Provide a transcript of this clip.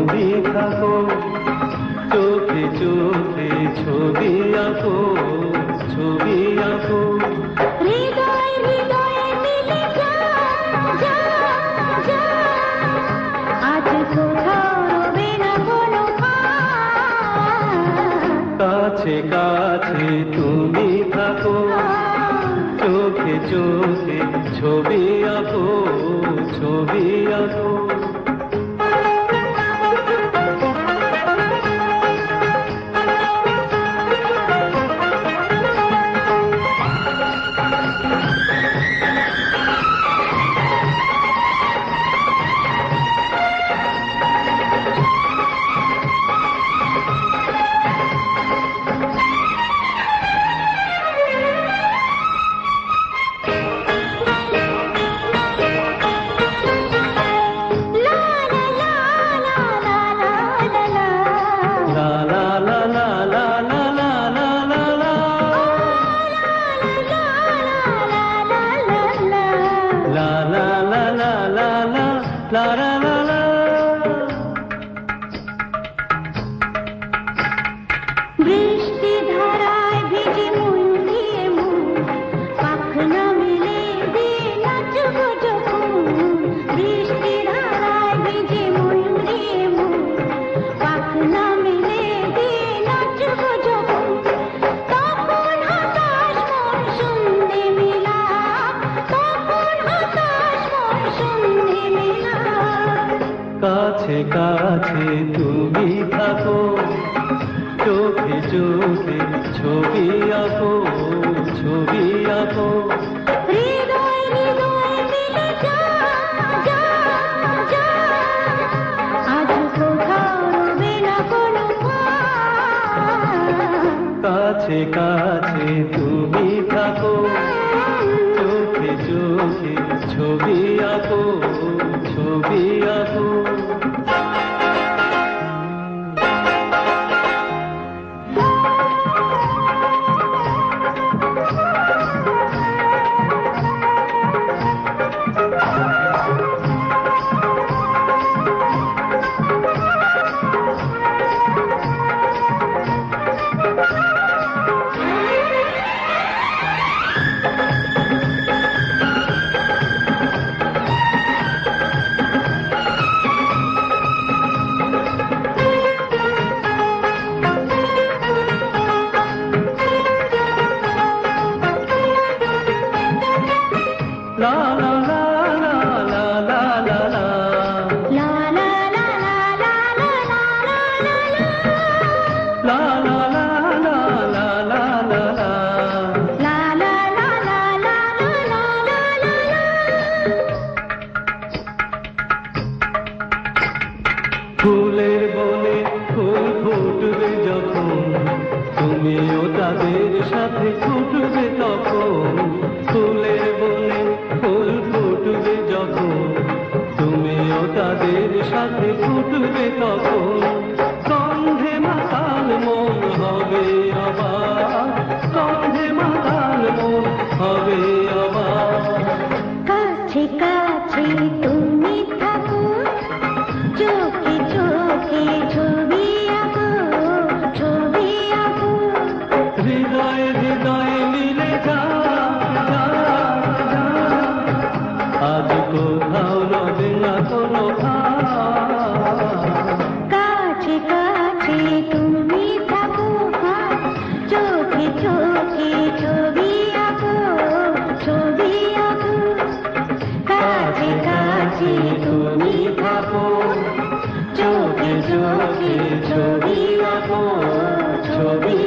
ছবি থাকো চোখে চোখে ছবি আঁকো ছবি আঁকো। কাছে কাছে তুমি থাকো চোখে চোখে ছবি আঁকো ছবি আঁকো। la la la কাছে তুমি থাকো চোখে চোখে ছবি আঁকো ছবি আঁকো। কাছে কাছে তুমি থাকো চোখে চোখে ছবি আঁকো। ফুলের বনে ফুল ফুটবে যখন তুমিও তাদের সাথে ফুটবে তখন। ফুটবে তখন। সন্ধে মাতাল মন হবে আবার। সন্ধে মাতাল মন হবে ছড়ি থাকো চোখে চোখে ছবি আঁকো। ছবি